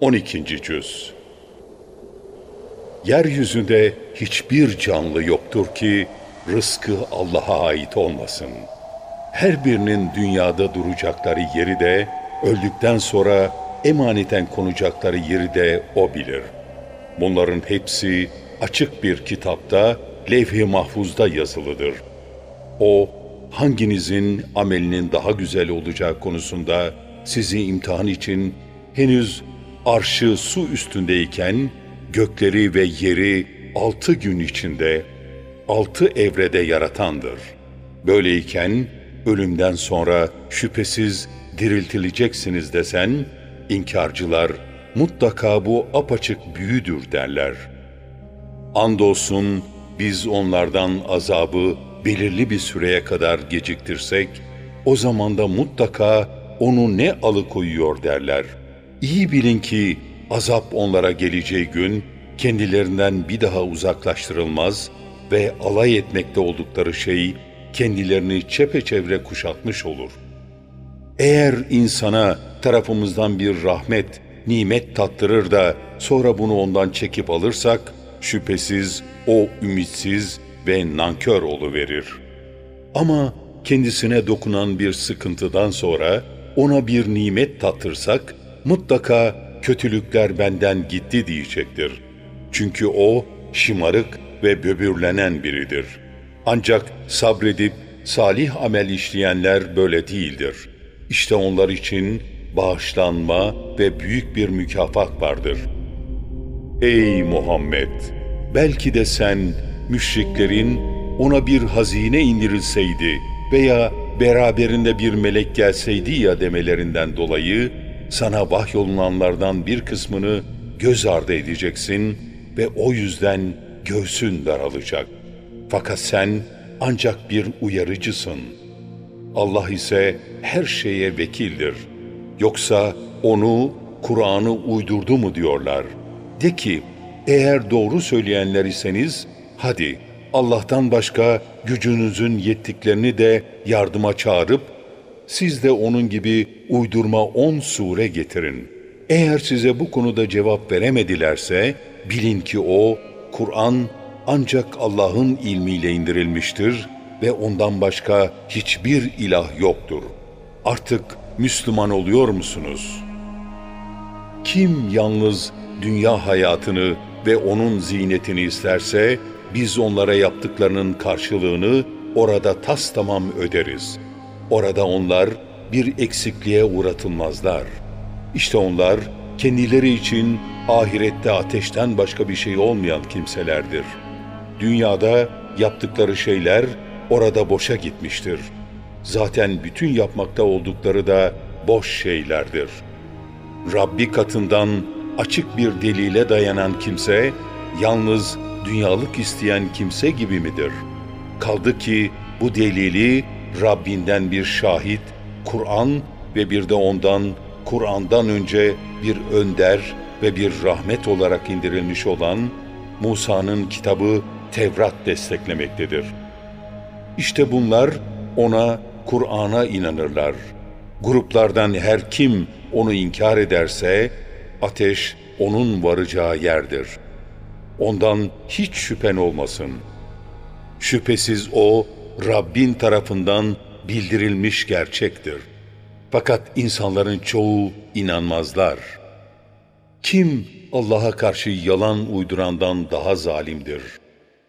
12. Cüz Yeryüzünde hiçbir canlı yoktur ki rızkı Allah'a ait olmasın. Her birinin dünyada duracakları yeri de, öldükten sonra emaneten konacakları yeri de O bilir. Bunların hepsi açık bir kitapta, levh-i mahfuzda yazılıdır. O, hanginizin amelinin daha güzel olacağı konusunda sizi imtihan için henüz arşı su üstündeyken gökleri ve yeri altı gün içinde, altı evrede yaratandır. Böyleyken ölümden sonra şüphesiz diriltileceksiniz desen, inkarcılar mutlaka bu apaçık büyüdür derler. Andolsun biz onlardan azabı belirli bir süreye kadar geciktirsek, o zaman da mutlaka onu ne alıkoyuyor derler.'' İyi bilin ki azap onlara geleceği gün kendilerinden bir daha uzaklaştırılmaz ve alay etmekte oldukları şey kendilerini çepeçevre kuşatmış olur. Eğer insana tarafımızdan bir rahmet, nimet tattırır da sonra bunu ondan çekip alırsak, şüphesiz o ümitsiz ve nankör verir. Ama kendisine dokunan bir sıkıntıdan sonra ona bir nimet tattırsak, mutlaka kötülükler benden gitti diyecektir. Çünkü o şımarık ve böbürlenen biridir. Ancak sabredip salih amel işleyenler böyle değildir. İşte onlar için bağışlanma ve büyük bir mükafat vardır. Ey Muhammed! Belki de sen müşriklerin ona bir hazine indirilseydi veya beraberinde bir melek gelseydi ya demelerinden dolayı sana vahyolunanlardan bir kısmını göz ardı edeceksin ve o yüzden göğsün daralacak. Fakat sen ancak bir uyarıcısın. Allah ise her şeye vekildir. Yoksa onu, Kur'an'ı uydurdu mu diyorlar. De ki, eğer doğru söyleyenler iseniz, hadi Allah'tan başka gücünüzün yettiklerini de yardıma çağırıp siz de onun gibi uydurma on sure getirin. Eğer size bu konuda cevap veremedilerse, bilin ki o, Kur'an ancak Allah'ın ilmiyle indirilmiştir ve ondan başka hiçbir ilah yoktur. Artık Müslüman oluyor musunuz? Kim yalnız dünya hayatını ve onun zinetini isterse, biz onlara yaptıklarının karşılığını orada tas tamam öderiz.'' Orada onlar bir eksikliğe uğratılmazlar. İşte onlar kendileri için ahirette ateşten başka bir şey olmayan kimselerdir. Dünyada yaptıkları şeyler orada boşa gitmiştir. Zaten bütün yapmakta oldukları da boş şeylerdir. Rabbi katından açık bir delile dayanan kimse, yalnız dünyalık isteyen kimse gibi midir? Kaldı ki bu delili Rabbinden bir şahit, Kur'an ve bir de ondan, Kur'an'dan önce bir önder ve bir rahmet olarak indirilmiş olan Musa'nın kitabı Tevrat desteklemektedir. İşte bunlar ona, Kur'an'a inanırlar. Gruplardan her kim onu inkar ederse, ateş onun varacağı yerdir. Ondan hiç şüphen olmasın. Şüphesiz o, Rabbin tarafından bildirilmiş gerçektir. Fakat insanların çoğu inanmazlar. Kim Allah'a karşı yalan uydurandan daha zalimdir?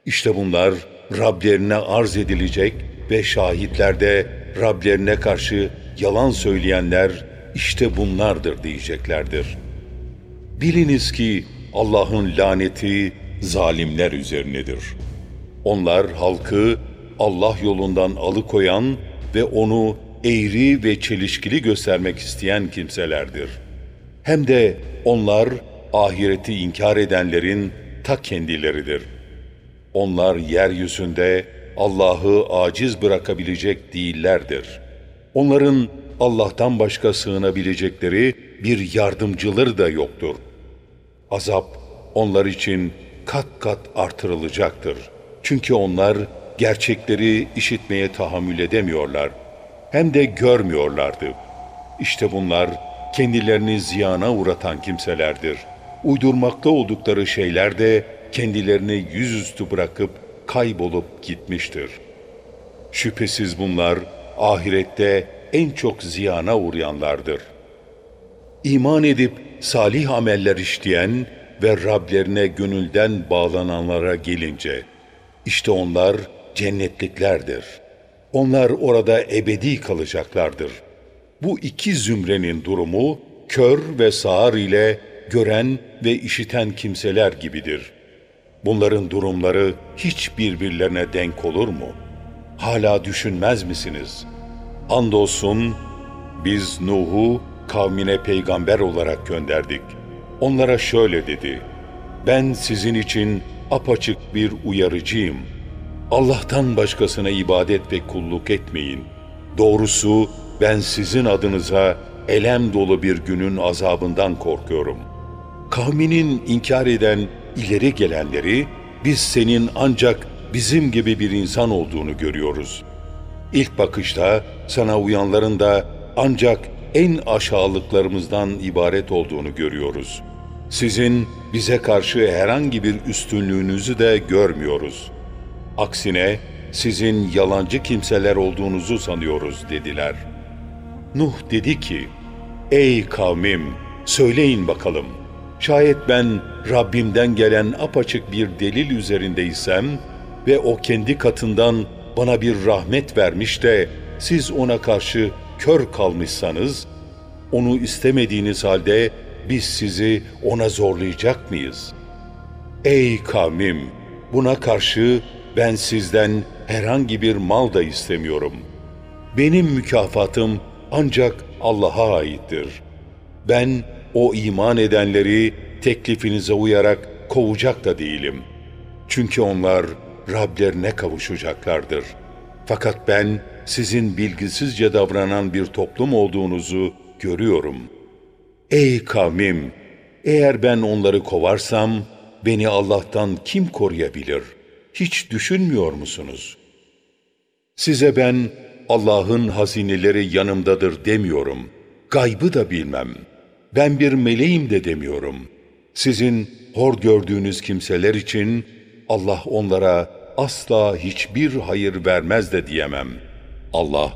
İşte bunlar Rablerine arz edilecek ve şahitlerde Rablerine karşı yalan söyleyenler işte bunlardır diyeceklerdir. Biliniz ki Allah'ın laneti zalimler üzerinedir. Onlar halkı Allah yolundan alıkoyan ve onu eğri ve çelişkili göstermek isteyen kimselerdir. Hem de onlar ahireti inkar edenlerin ta kendileridir. Onlar yeryüzünde Allah'ı aciz bırakabilecek değillerdir. Onların Allah'tan başka sığınabilecekleri bir yardımcıları da yoktur. Azap onlar için kat kat artırılacaktır. Çünkü onlar gerçekleri işitmeye tahammül edemiyorlar. Hem de görmüyorlardı. İşte bunlar kendilerini ziyana uğratan kimselerdir. Uydurmakta oldukları şeyler de kendilerini yüzüstü bırakıp kaybolup gitmiştir. Şüphesiz bunlar ahirette en çok ziyana uğrayanlardır. İman edip salih ameller işleyen ve Rablerine gönülden bağlananlara gelince, işte onlar cennetliklerdir. Onlar orada ebedi kalacaklardır. Bu iki zümrenin durumu, kör ve sağır ile gören ve işiten kimseler gibidir. Bunların durumları hiç birbirlerine denk olur mu? Hala düşünmez misiniz? Andolsun biz Nuh'u kavmine peygamber olarak gönderdik. Onlara şöyle dedi, ben sizin için apaçık bir uyarıcıyım. Allah'tan başkasına ibadet ve kulluk etmeyin. Doğrusu ben sizin adınıza elem dolu bir günün azabından korkuyorum. Kavminin inkar eden ileri gelenleri, biz senin ancak bizim gibi bir insan olduğunu görüyoruz. İlk bakışta sana uyanların da ancak en aşağılıklarımızdan ibaret olduğunu görüyoruz. Sizin bize karşı herhangi bir üstünlüğünüzü de görmüyoruz. Aksine sizin yalancı kimseler olduğunuzu sanıyoruz dediler. Nuh dedi ki, Ey kavmim, söyleyin bakalım. Şayet ben Rabbimden gelen apaçık bir delil üzerindeysem ve o kendi katından bana bir rahmet vermiş de siz ona karşı kör kalmışsanız, onu istemediğiniz halde biz sizi ona zorlayacak mıyız? Ey kavmim! Buna karşı ben sizden herhangi bir mal da istemiyorum. Benim mükafatım ancak Allah'a aittir. Ben o iman edenleri teklifinize uyarak kovacak da değilim. Çünkü onlar Rablerine kavuşacaklardır. Fakat ben sizin bilgisizce davranan bir toplum olduğunuzu görüyorum. Ey kavmim! Eğer ben onları kovarsam, beni Allah'tan kim koruyabilir? Hiç düşünmüyor musunuz? Size ben Allah'ın hazineleri yanımdadır demiyorum. Gaybı da bilmem. Ben bir meleğim de demiyorum. Sizin hor gördüğünüz kimseler için Allah onlara asla hiçbir hayır vermez de diyemem. Allah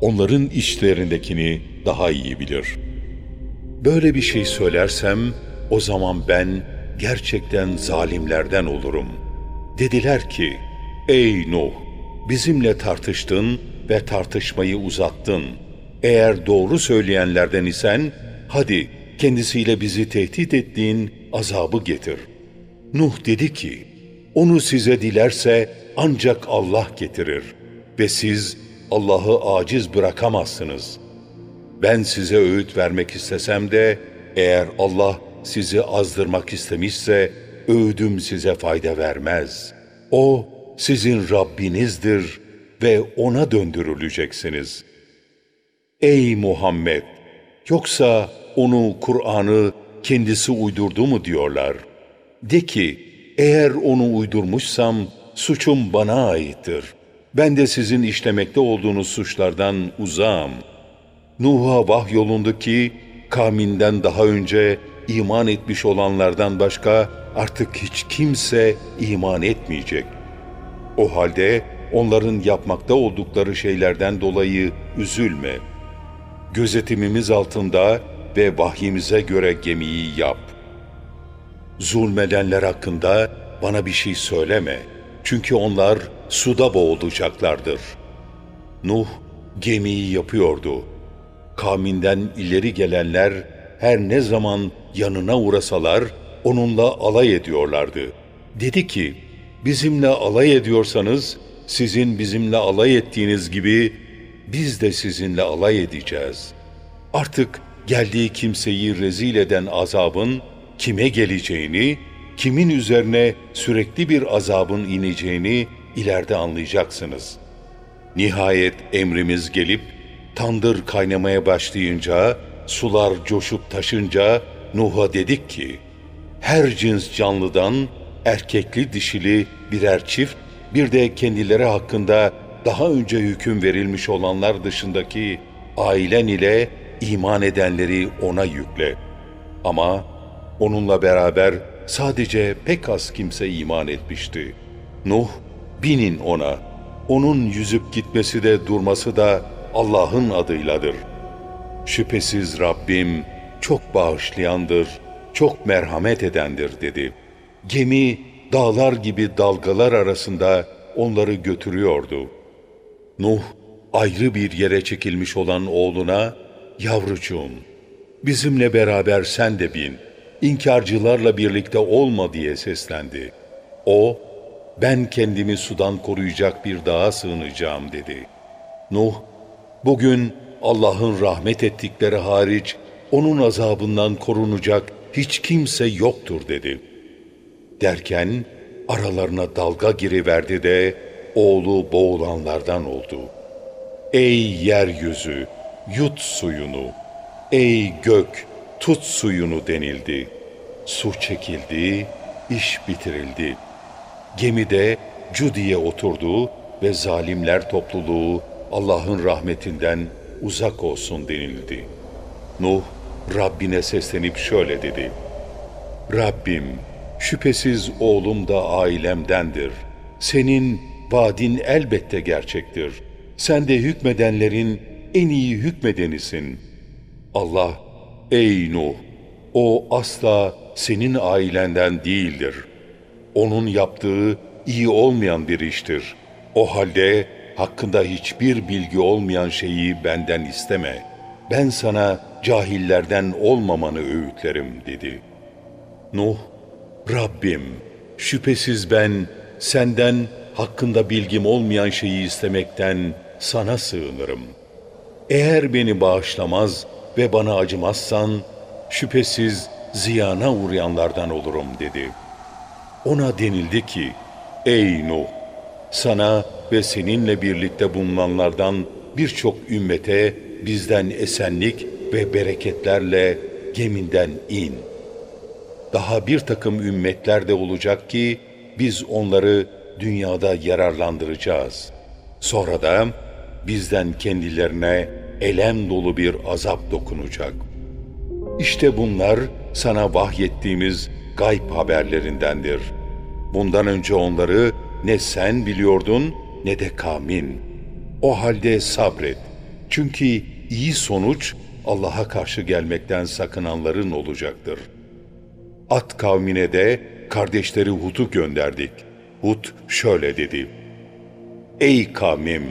onların içlerindekini daha iyi bilir. Böyle bir şey söylersem o zaman ben gerçekten zalimlerden olurum. Dediler ki, ey Nuh, bizimle tartıştın ve tartışmayı uzattın. Eğer doğru söyleyenlerden isen, hadi kendisiyle bizi tehdit ettiğin azabı getir. Nuh dedi ki, onu size dilerse ancak Allah getirir ve siz Allah'ı aciz bırakamazsınız. Ben size öğüt vermek istesem de eğer Allah sizi azdırmak istemişse öğüdüm size fayda vermez. O sizin Rabbinizdir ve ona döndürüleceksiniz. Ey Muhammed! Yoksa onu, Kur'an'ı kendisi uydurdu mu diyorlar. De ki, eğer onu uydurmuşsam suçum bana aittir. Ben de sizin işlemekte olduğunuz suçlardan uzağım. Nuh'a vahyolundu ki kavminden daha önce iman etmiş olanlardan başka artık hiç kimse iman etmeyecek. O halde onların yapmakta oldukları şeylerden dolayı üzülme. Gözetimimiz altında ve vahyimize göre gemiyi yap.'' Zulmedenler hakkında bana bir şey söyleme. Çünkü onlar suda boğulacaklardır. Nuh gemiyi yapıyordu. Kavminden ileri gelenler her ne zaman yanına uğrasalar onunla alay ediyorlardı. Dedi ki, bizimle alay ediyorsanız sizin bizimle alay ettiğiniz gibi biz de sizinle alay edeceğiz. Artık geldiği kimseyi rezil eden azabın kime geleceğini, kimin üzerine sürekli bir azabın ineceğini ileride anlayacaksınız. Nihayet emrimiz gelip tandır kaynamaya başlayınca, sular coşup taşınca Nuh'a dedik ki, her cins canlıdan erkekli dişili birer çift, bir de kendileri hakkında daha önce hüküm verilmiş olanlar dışındaki ailen ile iman edenleri ona yükle. Ama onunla beraber sadece pek az kimse iman etmişti. Nuh, binin ona. Onun yüzüp gitmesi de durması da Allah'ın adıyladır. Şüphesiz Rabbim çok bağışlayandır, çok merhamet edendir dedi. Gemi dağlar gibi dalgalar arasında onları götürüyordu. Nuh ayrı bir yere çekilmiş olan oğluna, yavrucuğum bizimle beraber sen de bin, inkarcılarla birlikte olma diye seslendi. O, ben kendimi sudan koruyacak bir dağa sığınacağım dedi. Nuh, bugün Allah'ın rahmet ettikleri hariç onun azabından korunacak hiç kimse yoktur dedi. Derken aralarına dalga giriverdi de oğlu boğulanlardan oldu. Ey yeryüzü, yut suyunu, ey gök, tut suyunu denildi. Su çekildi, iş bitirildi. Gemide Cudi'ye oturdu ve zalimler topluluğu Allah'ın rahmetinden uzak olsun denildi. Nuh Rabbine seslenip şöyle dedi. Rabbim, şüphesiz oğlum da ailemdendir. Senin vaadin elbette gerçektir. Sen de hükmedenlerin en iyi hükmedenisin. Allah, ey Nuh, o asla senin ailenden değildir. Onun yaptığı iyi olmayan bir iştir. O halde hakkında hiçbir bilgi olmayan şeyi benden isteme. Ben sana cahillerden olmamanı öğütlerim dedi. Nuh, Rabbim, şüphesiz ben senden hakkında bilgim olmayan şeyi istemekten sana sığınırım. Eğer beni bağışlamaz ve bana acımazsan, şüphesiz ziyana uğrayanlardan olurum dedi. Ona denildi ki, ey Nuh, sana ve seninle birlikte bulunanlardan birçok ümmete bizden esenlik ve bereketlerle geminden in. Daha bir takım ümmetler de olacak ki biz onları dünyada yararlandıracağız. Sonra da bizden kendilerine elem dolu bir azap dokunacak. İşte bunlar sana vahyettiğimiz gayb haberlerindendir. Bundan önce onları ne sen biliyordun ne de kavmin. O halde sabret. Çünkü iyi sonuç Allah'a karşı gelmekten sakınanların olacaktır. At kavmine de kardeşleri Hud'u gönderdik. Hud şöyle dedi. Ey kavmim!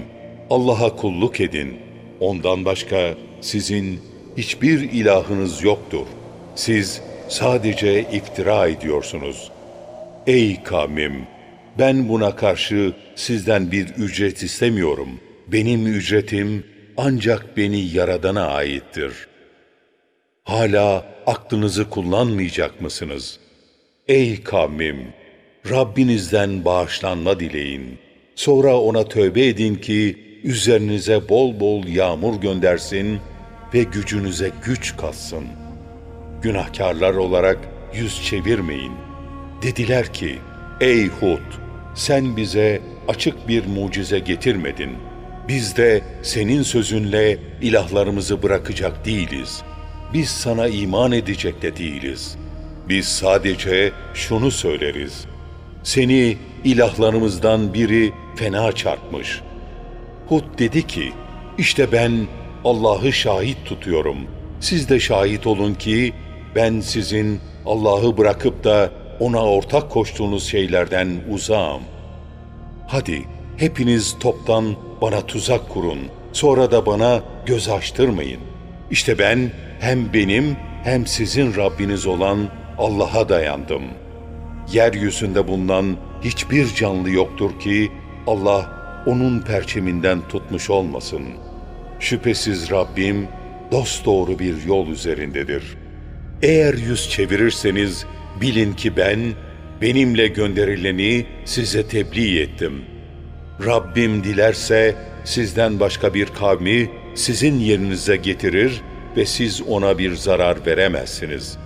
Allah'a kulluk edin. Ondan başka sizin hiçbir ilahınız yoktur. Siz sadece iftira ediyorsunuz. Ey kavmim! Ben buna karşı sizden bir ücret istemiyorum. Benim ücretim ancak beni Yaradan'a aittir. Hala aklınızı kullanmayacak mısınız? Ey kavmim! Rabbinizden bağışlanma dileyin. Sonra ona tövbe edin ki üzerinize bol bol yağmur göndersin ve gücünüze güç katsın. Günahkarlar olarak yüz çevirmeyin. Dediler ki, ey Hud! Sen bize açık bir mucize getirmedin. Biz de senin sözünle ilahlarımızı bırakacak değiliz. Biz sana iman edecek de değiliz. Biz sadece şunu söyleriz. Seni ilahlarımızdan biri fena çarpmış. Hud dedi ki, işte ben Allah'ı şahit tutuyorum. Siz de şahit olun ki ben sizin Allah'ı bırakıp da ona ortak koştuğunuz şeylerden uzağım. Hadi hepiniz toptan bana tuzak kurun, sonra da bana göz açtırmayın. İşte ben hem benim hem sizin Rabbiniz olan Allah'a dayandım. Yeryüzünde bulunan hiçbir canlı yoktur ki Allah onun perçeminden tutmuş olmasın. Şüphesiz Rabbim dosdoğru bir yol üzerindedir. Eğer yüz çevirirseniz Bilin ki ben benimle gönderileni size tebliğ ettim. Rabbim dilerse sizden başka bir kavmi sizin yerinize getirir ve siz ona bir zarar veremezsiniz.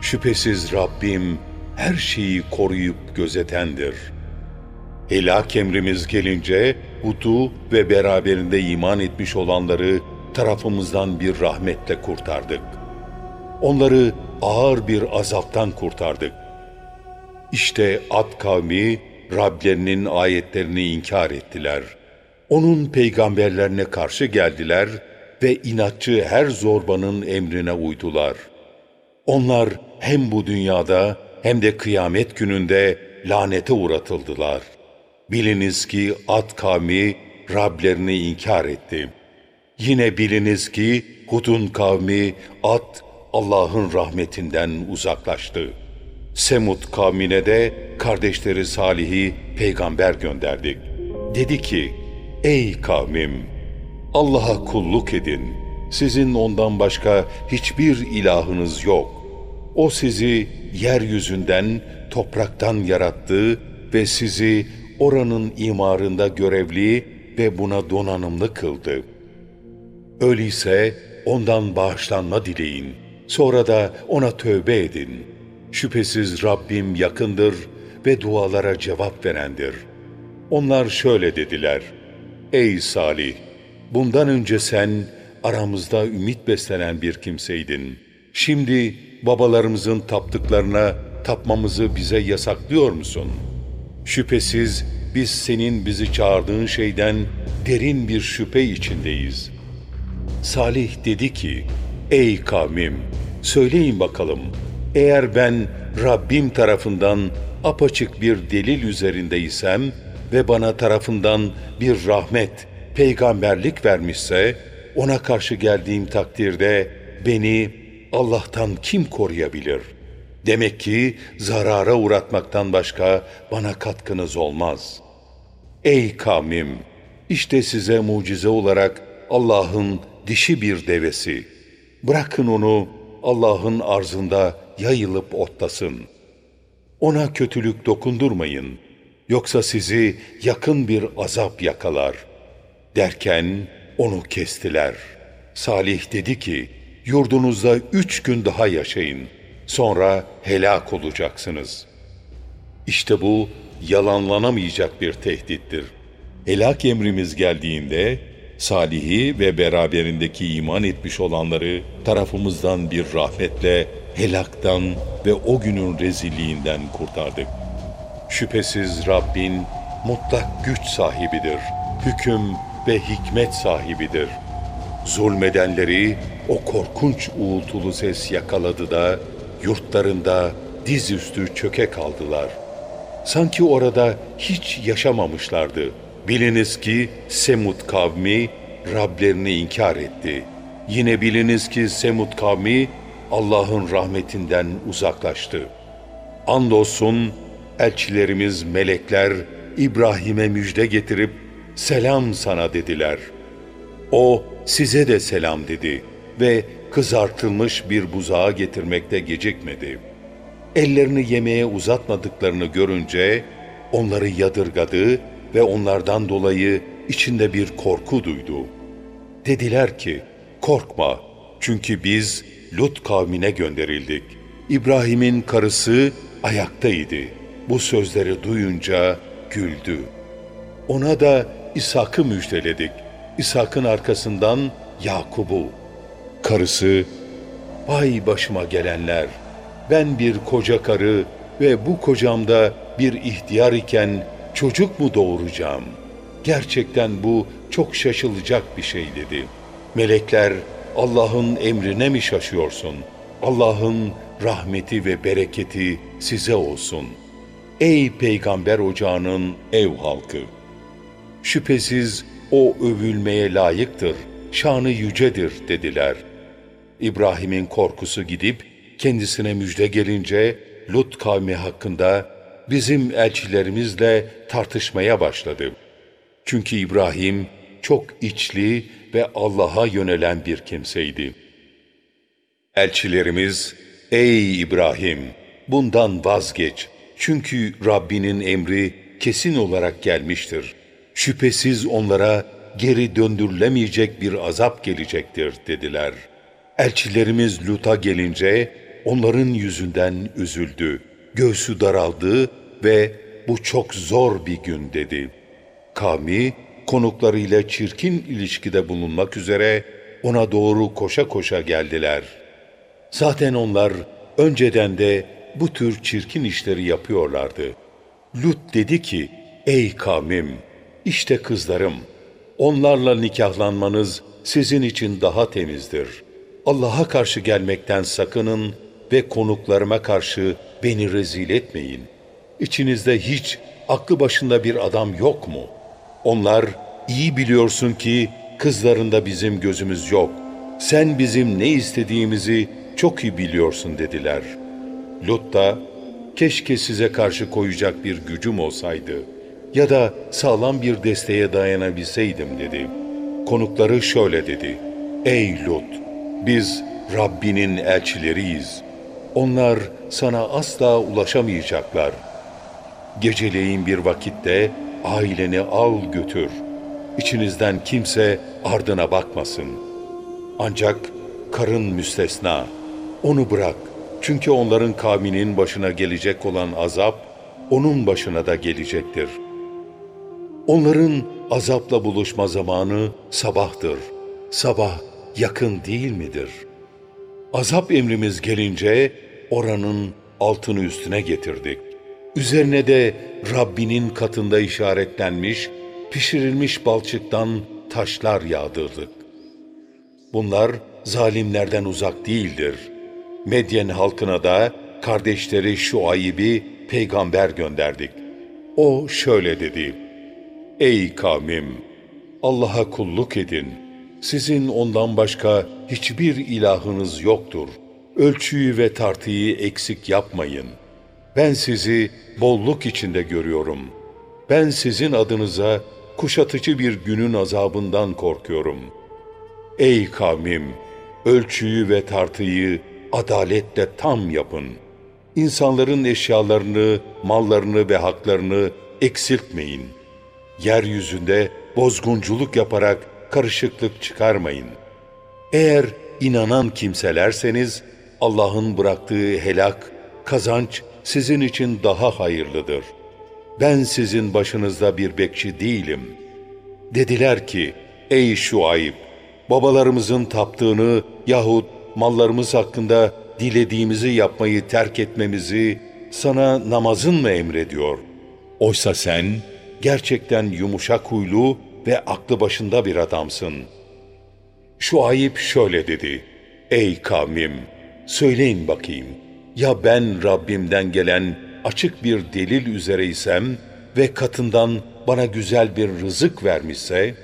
Şüphesiz Rabbim her şeyi koruyup gözetendir. Helak emrimiz gelince Hud'u ve beraberinde iman etmiş olanları tarafımızdan bir rahmetle kurtardık. Onları ağır bir azaptan kurtardık. İşte Ad kavmi Rablerinin ayetlerini inkar ettiler. Onun peygamberlerine karşı geldiler ve inatçı her zorbanın emrine uydular. Onlar hem bu dünyada hem de kıyamet gününde lanete uğratıldılar. Biliniz ki Ad kavmi Rablerini inkar etti. Yine biliniz ki Hud'un kavmi Ad Allah'ın rahmetinden uzaklaştı. Semud kavmine de kardeşleri Salih'i peygamber gönderdik. Dedi ki, Ey kavmim! Allah'a kulluk edin. Sizin ondan başka hiçbir ilahınız yok. O sizi yeryüzünden, topraktan yarattı ve sizi oranın imarında görevli ve buna donanımlı kıldı. Öyleyse ondan bağışlanma dileyin. Sonra da ona tövbe edin. Şüphesiz Rabbim yakındır ve dualara cevap verendir. Onlar şöyle dediler. Ey Salih! Bundan önce sen aramızda ümit beslenen bir kimseydin. Şimdi babalarımızın taptıklarına tapmamızı bize yasaklıyor musun? Şüphesiz biz senin bizi çağırdığın şeyden derin bir şüphe içindeyiz. Salih dedi ki, Ey kavmim, söyleyin bakalım, eğer ben Rabbim tarafından apaçık bir delil üzerindeysem ve bana tarafından bir rahmet, peygamberlik vermişse, ona karşı geldiğim takdirde beni Allah'tan kim koruyabilir? Demek ki zarara uğratmaktan başka bana katkınız olmaz. Ey kavmim! İşte size mucize olarak Allah'ın dişi bir devesi. Bırakın onu Allah'ın arzında yayılıp otlasın. Ona kötülük dokundurmayın. Yoksa sizi yakın bir azap yakalar. Derken onu kestiler. Salih dedi ki, yurdunuzda üç gün daha yaşayın. Sonra helak olacaksınız. İşte bu yalanlanamayacak bir tehdittir. Helak emrimiz geldiğinde Salih'i ve beraberindeki iman etmiş olanları tarafımızdan bir rahmetle helaktan ve o günün rezilliğinden kurtardık. Şüphesiz Rabbin mutlak güç sahibidir, hüküm ve hikmet sahibidir. Zulmedenleri o korkunç uğultulu ses yakaladı da yurtlarında dizüstü çöke kaldılar. Sanki orada hiç yaşamamışlardı. Biliniz ki Semud kavmi Rablerini inkar etti. Yine biliniz ki Semud kavmi Allah'ın rahmetinden uzaklaştı. Andolsun elçilerimiz melekler İbrahim'e müjde getirip selam sana dediler. O size de selam dedi ve kızartılmış bir buzağa getirmekte gecikmedi. Ellerini yemeğe uzatmadıklarını görünce onları yadırgadı ve onlardan dolayı içinde bir korku duydu. Dediler ki, korkma çünkü biz Lut kavmine gönderildik. İbrahim'in karısı ayaktaydı. Bu sözleri duyunca güldü. Ona da İshak'ı müjdeledik. İshak'ın arkasından Yakub'u. Karısı, vay başıma gelenler, ben bir koca karı ve bu kocamda bir ihtiyar iken çocuk mu doğuracağım? Gerçekten bu çok şaşılacak bir şey dedi. Melekler, Allah'ın emrine mi şaşıyorsun? Allah'ın rahmeti ve bereketi size olsun. Ey peygamber ocağının ev halkı! Şüphesiz o övülmeye layıktır, şanı yücedir dediler. İbrahim'in korkusu gidip kendisine müjde gelince Lut kavmi hakkında bizim elçilerimizle tartışmaya başladı. Çünkü İbrahim çok içli ve Allah'a yönelen bir kimseydi. Elçilerimiz, ey İbrahim bundan vazgeç çünkü Rabbinin emri kesin olarak gelmiştir. Şüphesiz onlara geri döndürülemeyecek bir azap gelecektir dediler. Elçilerimiz Lut'a gelince onların yüzünden üzüldü, göğsü daraldı ve bu çok zor bir gün dedi. Kavmi konuklarıyla çirkin ilişkide bulunmak üzere ona doğru koşa koşa geldiler. Zaten onlar önceden de bu tür çirkin işleri yapıyorlardı. Lut dedi ki, ey kavmim, işte kızlarım, onlarla nikahlanmanız sizin için daha temizdir. Allah'a karşı gelmekten sakının ve konuklarıma karşı beni rezil etmeyin. İçinizde hiç aklı başında bir adam yok mu? Onlar iyi biliyorsun ki kızlarında bizim gözümüz yok. Sen bizim ne istediğimizi çok iyi biliyorsun dediler. Lut da keşke size karşı koyacak bir gücüm olsaydı ya da sağlam bir desteğe dayanabilseydim dedi. Konukları şöyle dedi. Ey Lut! Biz Rabbinin elçileriyiz. Onlar sana asla ulaşamayacaklar. Geceleyin bir vakitte aileni al götür. İçinizden kimse ardına bakmasın. Ancak karın müstesna. Onu bırak. Çünkü onların kavminin başına gelecek olan azap, onun başına da gelecektir. Onların azapla buluşma zamanı sabahtır. Sabah yakın değil midir? Azap emrimiz gelince oranın altını üstüne getirdik. Üzerine de Rabbinin katında işaretlenmiş, pişirilmiş balçıktan taşlar yağdırdık. Bunlar zalimlerden uzak değildir. Medyen halkına da kardeşleri şu ayıbi peygamber gönderdik. O şöyle dedi. Ey kavmim! Allah'a kulluk edin. Sizin ondan başka hiçbir ilahınız yoktur. Ölçüyü ve tartıyı eksik yapmayın. Ben sizi bolluk içinde görüyorum. Ben sizin adınıza kuşatıcı bir günün azabından korkuyorum. Ey kavmim! Ölçüyü ve tartıyı adaletle tam yapın. İnsanların eşyalarını, mallarını ve haklarını eksiltmeyin. Yeryüzünde bozgunculuk yaparak karışıklık çıkarmayın. Eğer inanan kimselerseniz Allah'ın bıraktığı helak, kazanç sizin için daha hayırlıdır. Ben sizin başınızda bir bekçi değilim. Dediler ki, ey Şuayb, babalarımızın taptığını yahut mallarımız hakkında dilediğimizi yapmayı terk etmemizi sana namazın mı emrediyor? Oysa sen gerçekten yumuşak huylu ve aklı başında bir adamsın. Şu ayıp şöyle dedi. Ey kavmim, söyleyin bakayım. Ya ben Rabbimden gelen açık bir delil üzereysem ve katından bana güzel bir rızık vermişse,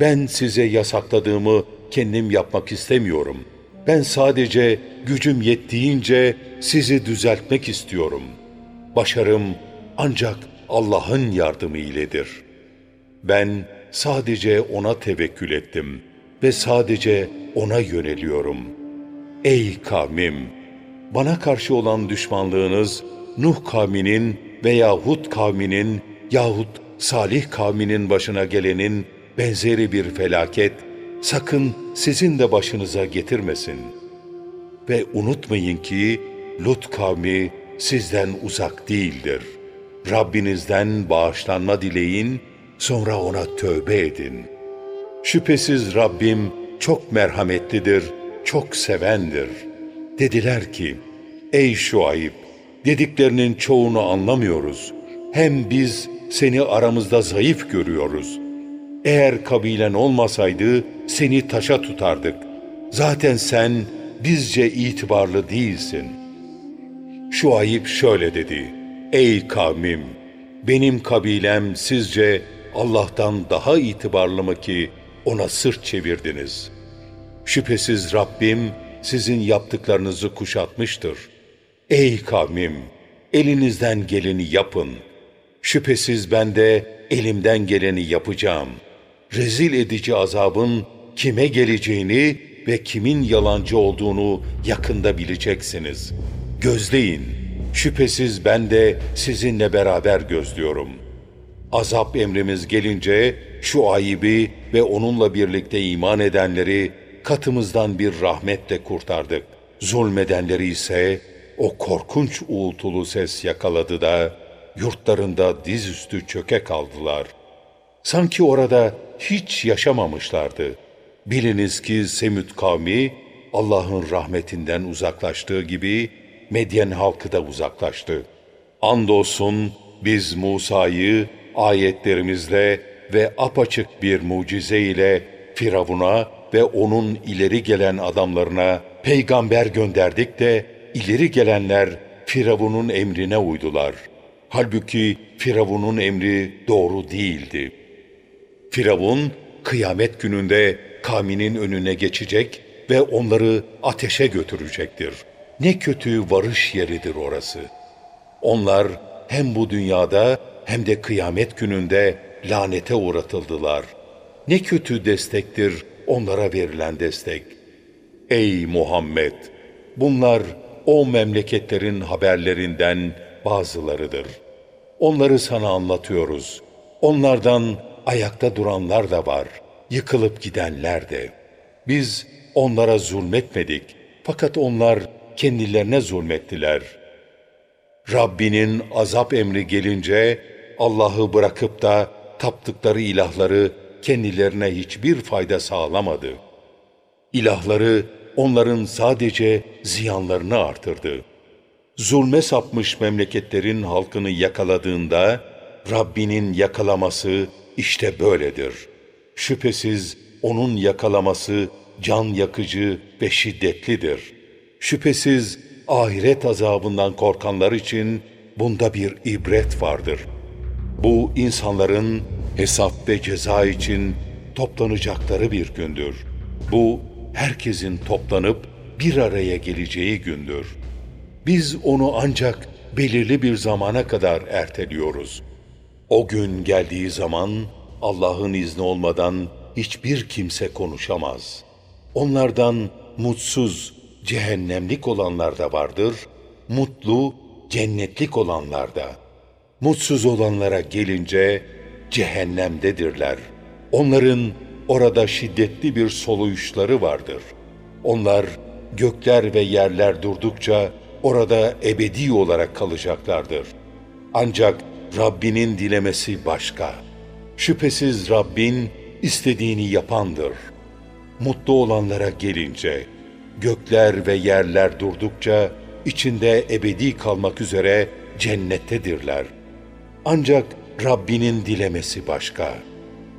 ben size yasakladığımı kendim yapmak istemiyorum. Ben sadece gücüm yettiğince sizi düzeltmek istiyorum. Başarım ancak Allah'ın yardımı iledir. Ben sadece O'na tevekkül ettim ve sadece O'na yöneliyorum. Ey kavmim! Bana karşı olan düşmanlığınız, Nuh kavminin veya Hud kavminin yahut Salih kavminin başına gelenin benzeri bir felaket sakın sizin de başınıza getirmesin. Ve unutmayın ki Lut kavmi sizden uzak değildir. Rabbinizden bağışlanma dileyin, sonra ona tövbe edin. Şüphesiz Rabbim çok merhametlidir, çok sevendir. Dediler ki, ey Şuayb, dediklerinin çoğunu anlamıyoruz. Hem biz seni aramızda zayıf görüyoruz. Eğer kabilen olmasaydı seni taşa tutardık. Zaten sen bizce itibarlı değilsin. Şu ayıp şöyle dedi. Ey kavmim! Benim kabilem sizce Allah'tan daha itibarlı mı ki ona sırt çevirdiniz? Şüphesiz Rabbim sizin yaptıklarınızı kuşatmıştır. Ey kavmim! Elinizden geleni yapın. Şüphesiz ben de elimden geleni yapacağım. Rezil edici azabın kime geleceğini ve kimin yalancı olduğunu yakında bileceksiniz. Gözleyin. Şüphesiz ben de sizinle beraber gözlüyorum. Azap emrimiz gelince şu ayıbı ve onunla birlikte iman edenleri katımızdan bir rahmetle kurtardık. Zulmedenleri ise o korkunç uğultulu ses yakaladı da yurtlarında dizüstü çöke kaldılar. Sanki orada hiç yaşamamışlardı. Biliniz ki Semüt kavmi Allah'ın rahmetinden uzaklaştığı gibi Medyen halkı da uzaklaştı. Andolsun biz Musa'yı ayetlerimizle ve apaçık bir mucize ile Firavun'a ve onun ileri gelen adamlarına peygamber gönderdik de ileri gelenler Firavun'un emrine uydular. Halbuki Firavun'un emri doğru değildi. Firavun kıyamet gününde kavminin önüne geçecek ve onları ateşe götürecektir. Ne kötü varış yeridir orası. Onlar hem bu dünyada hem de kıyamet gününde lanete uğratıldılar. Ne kötü destektir onlara verilen destek. Ey Muhammed! Bunlar o memleketlerin haberlerinden bazılarıdır. Onları sana anlatıyoruz. Onlardan ayakta duranlar da var, yıkılıp gidenler de. Biz onlara zulmetmedik fakat onlar kendilerine zulmettiler. Rabbinin azap emri gelince Allah'ı bırakıp da taptıkları ilahları kendilerine hiçbir fayda sağlamadı. İlahları onların sadece ziyanlarını artırdı. Zulme sapmış memleketlerin halkını yakaladığında Rabbinin yakalaması işte böyledir. Şüphesiz onun yakalaması can yakıcı ve şiddetlidir. Şüphesiz ahiret azabından korkanlar için bunda bir ibret vardır. Bu insanların hesap ve ceza için toplanacakları bir gündür. Bu herkesin toplanıp bir araya geleceği gündür. Biz onu ancak belirli bir zamana kadar erteliyoruz. O gün geldiği zaman Allah'ın izni olmadan hiçbir kimse konuşamaz. Onlardan mutsuz, cehennemlik olanlar da vardır, mutlu, cennetlik olanlar da. Mutsuz olanlara gelince cehennemdedirler. Onların orada şiddetli bir soluyuşları vardır. Onlar gökler ve yerler durdukça orada ebedi olarak kalacaklardır. Ancak Rabbinin dilemesi başka. Şüphesiz Rabbin istediğini yapandır. Mutlu olanlara gelince, gökler ve yerler durdukça içinde ebedi kalmak üzere cennettedirler. Ancak Rabbinin dilemesi başka.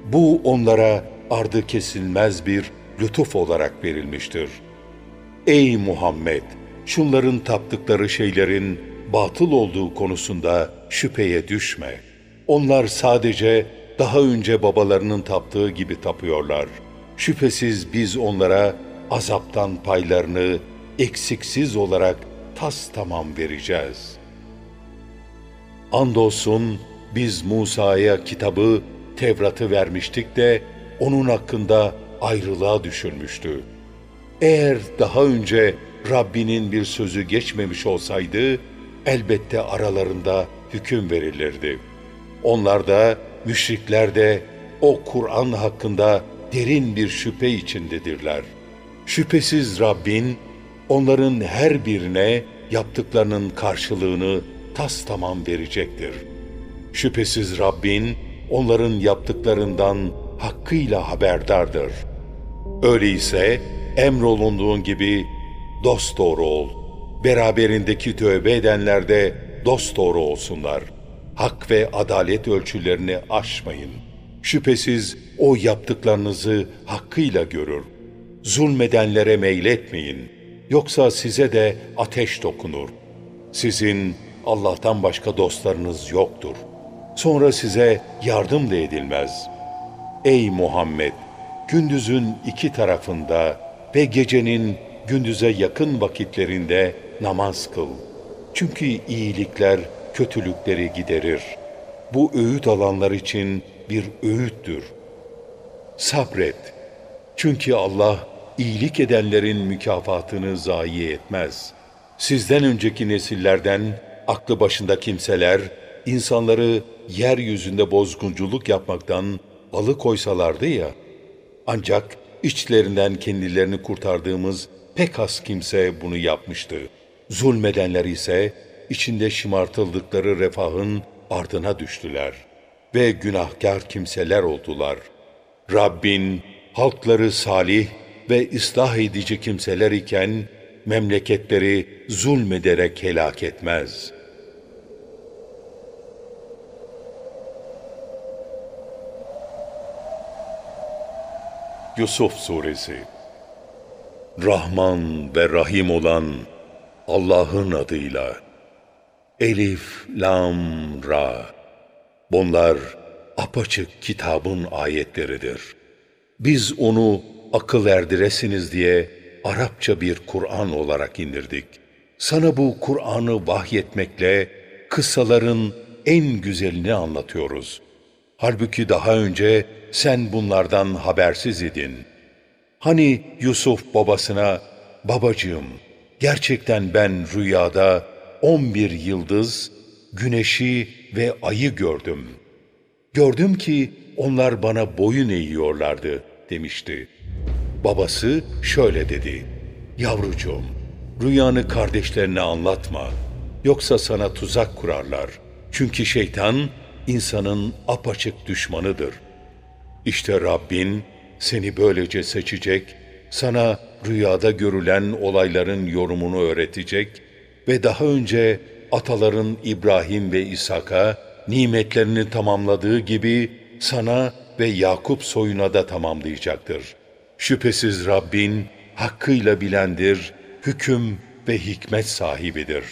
Bu onlara ardı kesilmez bir lütuf olarak verilmiştir. Ey Muhammed! Şunların taptıkları şeylerin batıl olduğu konusunda şüpheye düşme. Onlar sadece daha önce babalarının taptığı gibi tapıyorlar. Şüphesiz biz onlara azaptan paylarını eksiksiz olarak tas tamam vereceğiz. Andolsun biz Musa'ya kitabı, Tevrat'ı vermiştik de onun hakkında ayrılığa düşülmüştü. Eğer daha önce Rabbinin bir sözü geçmemiş olsaydı, elbette aralarında hüküm verilirdi. Onlar da, müşrikler de o Kur'an hakkında derin bir şüphe içindedirler. Şüphesiz Rabbin, onların her birine yaptıklarının karşılığını tas tamam verecektir. Şüphesiz Rabbin, onların yaptıklarından hakkıyla haberdardır. Öyleyse emrolunduğun gibi dost doğru ol. Beraberindeki tövbe edenler de dost doğru olsunlar. Hak ve adalet ölçülerini aşmayın. Şüphesiz o yaptıklarınızı hakkıyla görür. Zulmedenlere meyletmeyin. Yoksa size de ateş dokunur. Sizin Allah'tan başka dostlarınız yoktur. Sonra size yardım da edilmez. Ey Muhammed! Gündüzün iki tarafında ve gecenin gündüze yakın vakitlerinde namaz kıl. Çünkü iyilikler kötülükleri giderir. Bu öğüt alanlar için bir öğüttür. Sabret. Çünkü Allah iyilik edenlerin mükafatını zayi etmez. Sizden önceki nesillerden aklı başında kimseler insanları yeryüzünde bozgunculuk yapmaktan alıkoysalardı ya, ancak içlerinden kendilerini kurtardığımız pek az kimse bunu yapmıştı. Zulmedenler ise içinde şımartıldıkları refahın ardına düştüler ve günahkar kimseler oldular. Rabbin halkları salih ve ıslah edici kimseler iken memleketleri zulmederek helak etmez. Yusuf Suresi Rahman ve Rahim olan Allah'ın adıyla Elif, Lam, Ra Bunlar apaçık kitabın ayetleridir. Biz onu akıl erdiresiniz diye Arapça bir Kur'an olarak indirdik. Sana bu Kur'an'ı vahyetmekle kıssaların en güzelini anlatıyoruz. Halbuki daha önce sen bunlardan habersiz idin. Hani Yusuf babasına, babacığım gerçekten ben rüyada on bir yıldız, güneşi ve ayı gördüm. Gördüm ki onlar bana boyun eğiyorlardı demişti. Babası şöyle dedi. Yavrucuğum, rüyanı kardeşlerine anlatma. Yoksa sana tuzak kurarlar. Çünkü şeytan insanın apaçık düşmanıdır. İşte Rabbin seni böylece seçecek, sana rüyada görülen olayların yorumunu öğretecek ve daha önce ataların İbrahim ve İshak'a nimetlerini tamamladığı gibi sana ve Yakup soyuna da tamamlayacaktır. Şüphesiz Rabbin hakkıyla bilendir, hüküm ve hikmet sahibidir.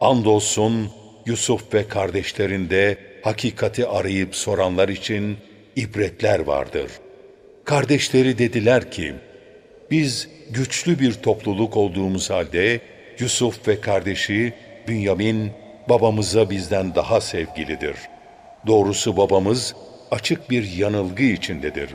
Andolsun Yusuf ve kardeşlerinde hakikati arayıp soranlar için ibretler vardır. Kardeşleri dediler ki, biz güçlü bir topluluk olduğumuz halde Yusuf ve kardeşi Bünyamin babamıza bizden daha sevgilidir. Doğrusu babamız açık bir yanılgı içindedir.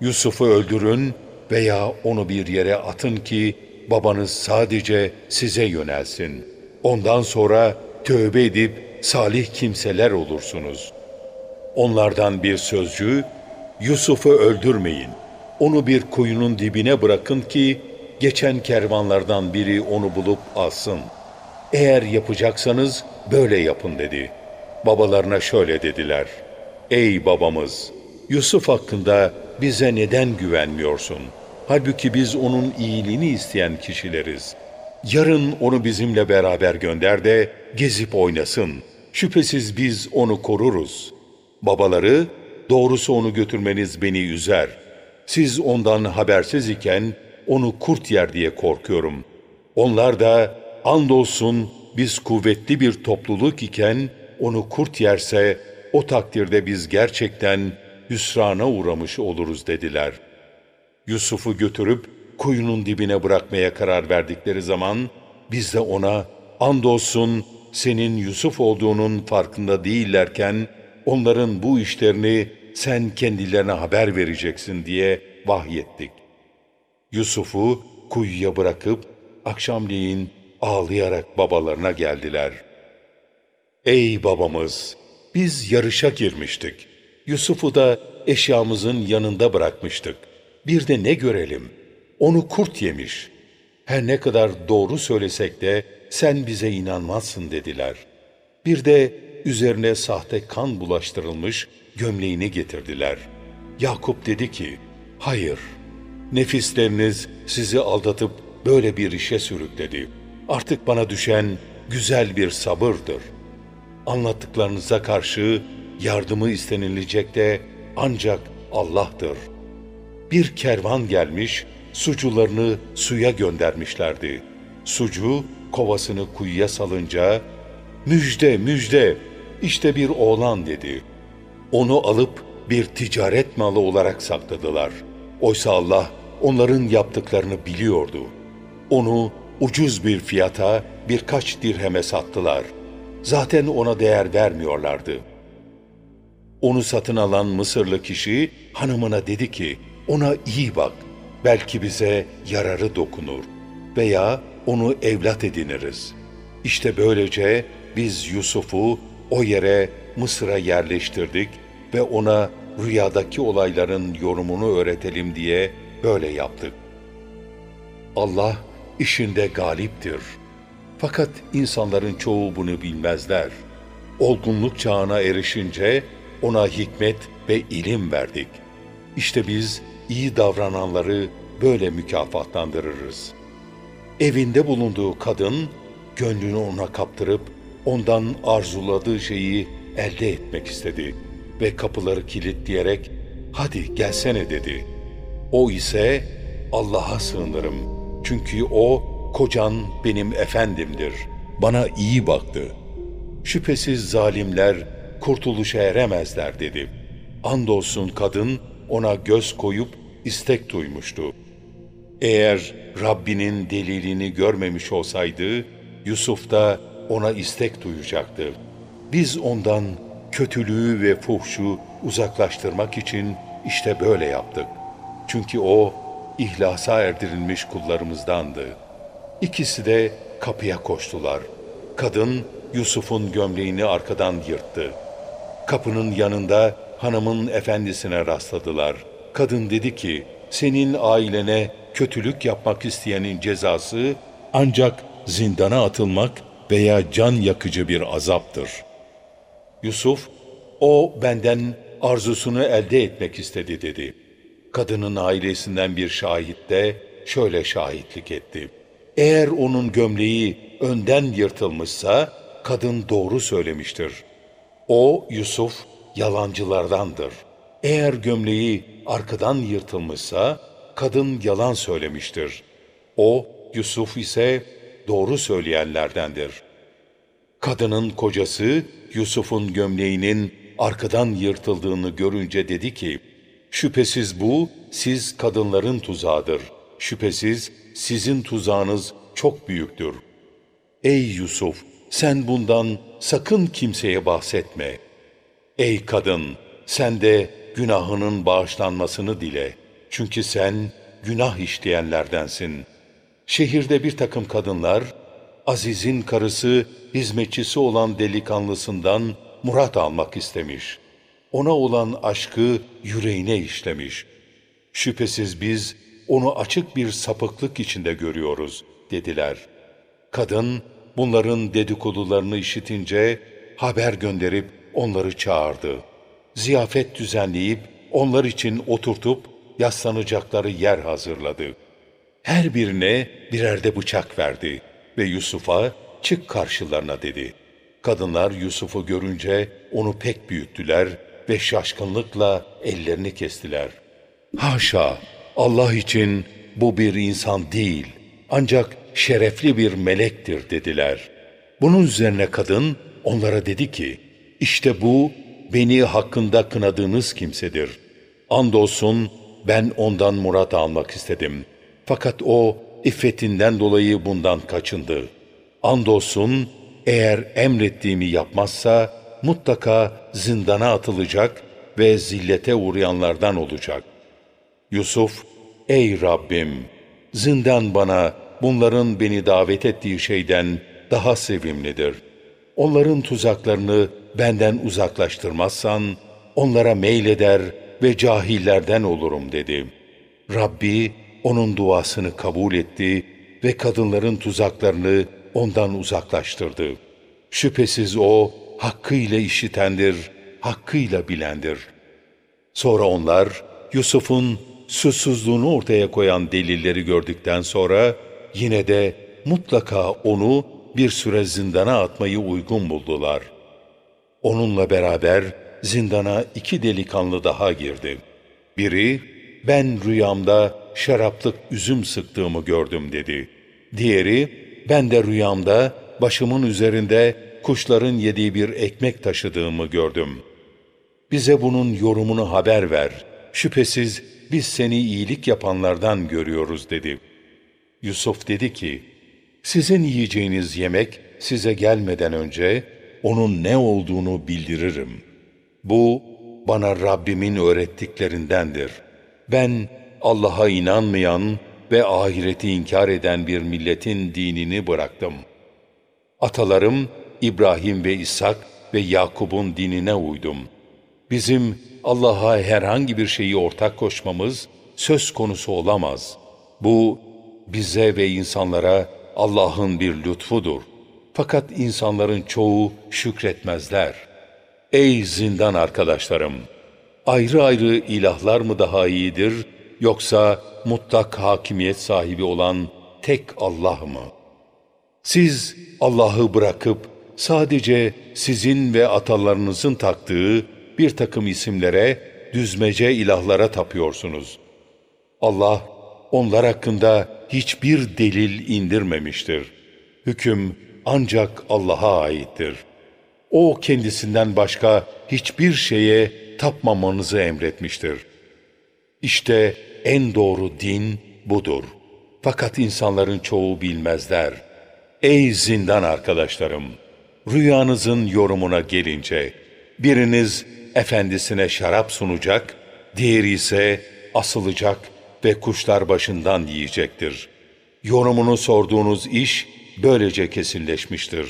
Yusuf'u öldürün veya onu bir yere atın ki babanız sadece size yönelsin. Ondan sonra tövbe edip salih kimseler olursunuz. Onlardan bir sözcü, Yusuf'u öldürmeyin. Onu bir kuyunun dibine bırakın ki geçen kervanlardan biri onu bulup alsın. Eğer yapacaksanız böyle yapın dedi. Babalarına şöyle dediler. Ey babamız! Yusuf hakkında bize neden güvenmiyorsun? Halbuki biz onun iyiliğini isteyen kişileriz. Yarın onu bizimle beraber gönder de gezip oynasın. Şüphesiz biz onu koruruz. Babaları, doğrusu onu götürmeniz beni üzer. Siz ondan habersiz iken onu kurt yer diye korkuyorum. Onlar da andolsun biz kuvvetli bir topluluk iken onu kurt yerse o takdirde biz gerçekten hüsrana uğramış oluruz dediler. Yusuf'u götürüp kuyunun dibine bırakmaya karar verdikleri zaman biz de ona andolsun senin Yusuf olduğunun farkında değillerken onların bu işlerini sen kendilerine haber vereceksin diye vahyettik. Yusuf'u kuyuya bırakıp akşamleyin ağlayarak babalarına geldiler. Ey babamız! Biz yarışa girmiştik. Yusuf'u da eşyamızın yanında bırakmıştık. Bir de ne görelim? Onu kurt yemiş. Her ne kadar doğru söylesek de sen bize inanmazsın dediler. Bir de üzerine sahte kan bulaştırılmış gömleğini getirdiler. Yakup dedi ki, hayır, nefisleriniz sizi aldatıp böyle bir işe sürükledi. Artık bana düşen güzel bir sabırdır. Anlattıklarınıza karşı yardımı istenilecek de ancak Allah'tır. Bir kervan gelmiş, sucularını suya göndermişlerdi. Sucu kovasını kuyuya salınca, müjde müjde, işte bir oğlan dedi. Onu alıp bir ticaret malı olarak sakladılar. Oysa Allah onların yaptıklarını biliyordu. Onu ucuz bir fiyata birkaç dirheme sattılar. Zaten ona değer vermiyorlardı.'' Onu satın alan Mısırlı kişi hanımına dedi ki, ona iyi bak, belki bize yararı dokunur veya onu evlat ediniriz. İşte böylece biz Yusuf'u o yere Mısır'a yerleştirdik ve ona rüyadaki olayların yorumunu öğretelim diye böyle yaptık. Allah işinde galiptir. Fakat insanların çoğu bunu bilmezler. Olgunluk çağına erişince ona hikmet ve ilim verdik. İşte biz iyi davrananları böyle mükafatlandırırız. Evinde bulunduğu kadın gönlünü ona kaptırıp ondan arzuladığı şeyi elde etmek istedi ve kapıları kilitleyerek hadi gelsene dedi. O ise Allah'a sığınırım çünkü o kocan benim efendimdir. Bana iyi baktı. Şüphesiz zalimler kurtuluşa eremezler dedi. Andolsun kadın ona göz koyup istek duymuştu. Eğer Rabbinin delilini görmemiş olsaydı, Yusuf da ona istek duyacaktı. Biz ondan kötülüğü ve fuhşu uzaklaştırmak için işte böyle yaptık. Çünkü o ihlasa erdirilmiş kullarımızdandı. İkisi de kapıya koştular. Kadın Yusuf'un gömleğini arkadan yırttı. Kapının yanında hanımın efendisine rastladılar. Kadın dedi ki, senin ailene kötülük yapmak isteyenin cezası ancak zindana atılmak veya can yakıcı bir azaptır. Yusuf, o benden arzusunu elde etmek istedi dedi. Kadının ailesinden bir şahit de şöyle şahitlik etti. Eğer onun gömleği önden yırtılmışsa kadın doğru söylemiştir. O Yusuf yalancılardandır. Eğer gömleği arkadan yırtılmışsa kadın yalan söylemiştir. O Yusuf ise doğru söyleyenlerdendir. Kadının kocası Yusuf'un gömleğinin arkadan yırtıldığını görünce dedi ki, Şüphesiz bu siz kadınların tuzağıdır. Şüphesiz sizin tuzağınız çok büyüktür. Ey Yusuf, sen bundan sakın kimseye bahsetme. Ey kadın, sen de günahının bağışlanmasını dile. Çünkü sen günah işleyenlerdensin. Şehirde bir takım kadınlar, Aziz'in karısı, hizmetçisi olan delikanlısından murat almak istemiş. Ona olan aşkı yüreğine işlemiş. Şüphesiz biz onu açık bir sapıklık içinde görüyoruz, dediler. Kadın, bunların dedikodularını işitince haber gönderip onları çağırdı. Ziyafet düzenleyip onlar için oturtup yaslanacakları yer hazırladı. Her birine birer de bıçak verdi ve Yusuf'a çık karşılarına dedi. Kadınlar Yusuf'u görünce onu pek büyüttüler ve şaşkınlıkla ellerini kestiler. Haşa! Allah için bu bir insan değil, ancak şerefli bir melektir dediler. Bunun üzerine kadın onlara dedi ki, işte bu beni hakkında kınadığınız kimsedir. Andolsun ben ondan murat almak istedim. Fakat o iffetinden dolayı bundan kaçındı. Andolsun eğer emrettiğimi yapmazsa mutlaka zindana atılacak ve zillete uğrayanlardan olacak. Yusuf, ey Rabbim, zindan bana bunların beni davet ettiği şeyden daha sevimlidir. Onların tuzaklarını benden uzaklaştırmazsan, onlara meyleder ve cahillerden olurum dedi. Rabbi onun duasını kabul etti ve kadınların tuzaklarını ondan uzaklaştırdı. Şüphesiz o hakkıyla işitendir, hakkıyla bilendir. Sonra onlar Yusuf'un susuzluğunu ortaya koyan delilleri gördükten sonra yine de mutlaka onu bir süre zindana atmayı uygun buldular. Onunla beraber zindana iki delikanlı daha girdi. Biri, ben rüyamda şaraplık üzüm sıktığımı gördüm dedi. Diğeri, ben de rüyamda başımın üzerinde kuşların yediği bir ekmek taşıdığımı gördüm. Bize bunun yorumunu haber ver. Şüphesiz biz seni iyilik yapanlardan görüyoruz dedi. Yusuf dedi ki, sizin yiyeceğiniz yemek size gelmeden önce onun ne olduğunu bildiririm. Bu bana Rabbimin öğrettiklerindendir. Ben Allah'a inanmayan ve ahireti inkar eden bir milletin dinini bıraktım. Atalarım İbrahim ve İshak ve Yakub'un dinine uydum. Bizim Allah'a herhangi bir şeyi ortak koşmamız söz konusu olamaz. Bu bize ve insanlara Allah'ın bir lütfudur. Fakat insanların çoğu şükretmezler. Ey zindan arkadaşlarım! Ayrı ayrı ilahlar mı daha iyidir yoksa mutlak hakimiyet sahibi olan tek Allah mı? Siz Allah'ı bırakıp sadece sizin ve atalarınızın taktığı bir takım isimlere, düzmece ilahlara tapıyorsunuz. Allah onlar hakkında hiçbir delil indirmemiştir. Hüküm ancak Allah'a aittir. O kendisinden başka hiçbir şeye tapmamanızı emretmiştir. İşte en doğru din budur. Fakat insanların çoğu bilmezler. Ey zindan arkadaşlarım! Rüyanızın yorumuna gelince, biriniz efendisine şarap sunacak, diğeri ise asılacak ve kuşlar başından yiyecektir. Yorumunu sorduğunuz iş böylece kesinleşmiştir.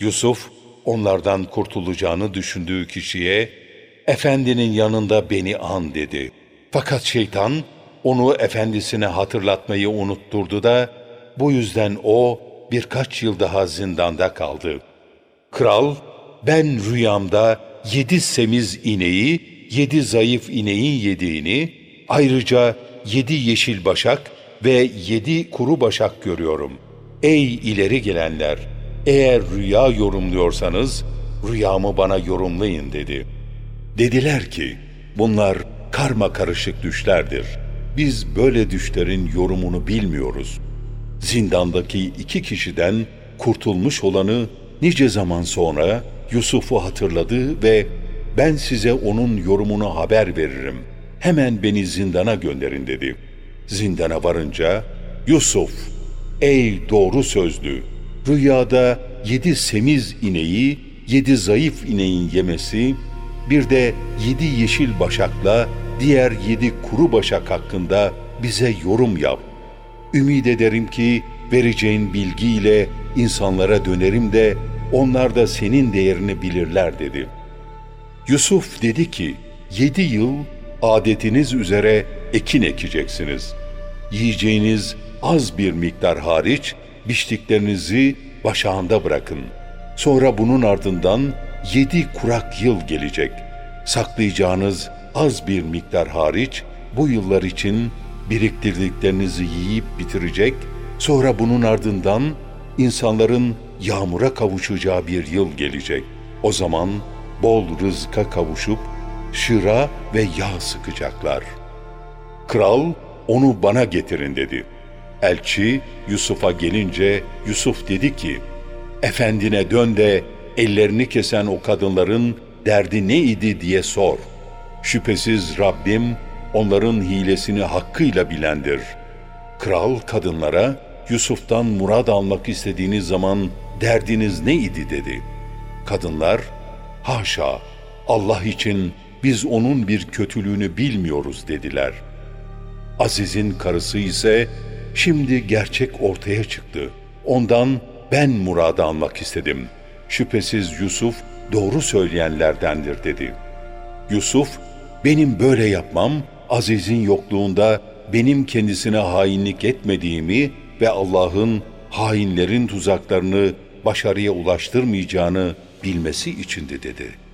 Yusuf, onlardan kurtulacağını düşündüğü kişiye, efendinin yanında beni an dedi. Fakat şeytan, onu efendisine hatırlatmayı unutturdu da, bu yüzden o birkaç yıl daha zindanda kaldı. Kral, ben rüyamda yedi semiz ineği, yedi zayıf ineğin yediğini, ayrıca yedi yeşil başak ve yedi kuru başak görüyorum. Ey ileri gelenler! Eğer rüya yorumluyorsanız, rüyamı bana yorumlayın dedi. Dediler ki, bunlar karma karışık düşlerdir. Biz böyle düşlerin yorumunu bilmiyoruz. Zindandaki iki kişiden kurtulmuş olanı nice zaman sonra Yusuf'u hatırladı ve ben size onun yorumunu haber veririm. Hemen beni zindana gönderin dedi. Zindana varınca Yusuf, ey doğru sözlü, rüyada yedi semiz ineği, yedi zayıf ineğin yemesi, bir de yedi yeşil başakla diğer yedi kuru başak hakkında bize yorum yap. Ümid ederim ki vereceğin bilgiyle insanlara dönerim de onlar da senin değerini bilirler dedi. Yusuf dedi ki, yedi yıl adetiniz üzere ekin ekeceksiniz. Yiyeceğiniz az bir miktar hariç biçtiklerinizi başağında bırakın. Sonra bunun ardından yedi kurak yıl gelecek. Saklayacağınız az bir miktar hariç bu yıllar için biriktirdiklerinizi yiyip bitirecek, sonra bunun ardından insanların yağmura kavuşacağı bir yıl gelecek. O zaman bol rızka kavuşup şıra ve yağ sıkacaklar. Kral onu bana getirin dedi. Elçi Yusuf'a gelince Yusuf dedi ki, Efendine dön de ellerini kesen o kadınların derdi ne idi diye sor. Şüphesiz Rabbim onların hilesini hakkıyla bilendir. Kral kadınlara Yusuf'tan murad almak istediğiniz zaman derdiniz ne idi dedi. Kadınlar, haşa Allah için biz onun bir kötülüğünü bilmiyoruz dediler. Aziz'in karısı ise şimdi gerçek ortaya çıktı. Ondan ben murad almak istedim. Şüphesiz Yusuf doğru söyleyenlerdendir dedi. Yusuf, benim böyle yapmam Aziz'in yokluğunda benim kendisine hainlik etmediğimi ve Allah'ın hainlerin tuzaklarını başarıya ulaştırmayacağını bilmesi içindi dedi.''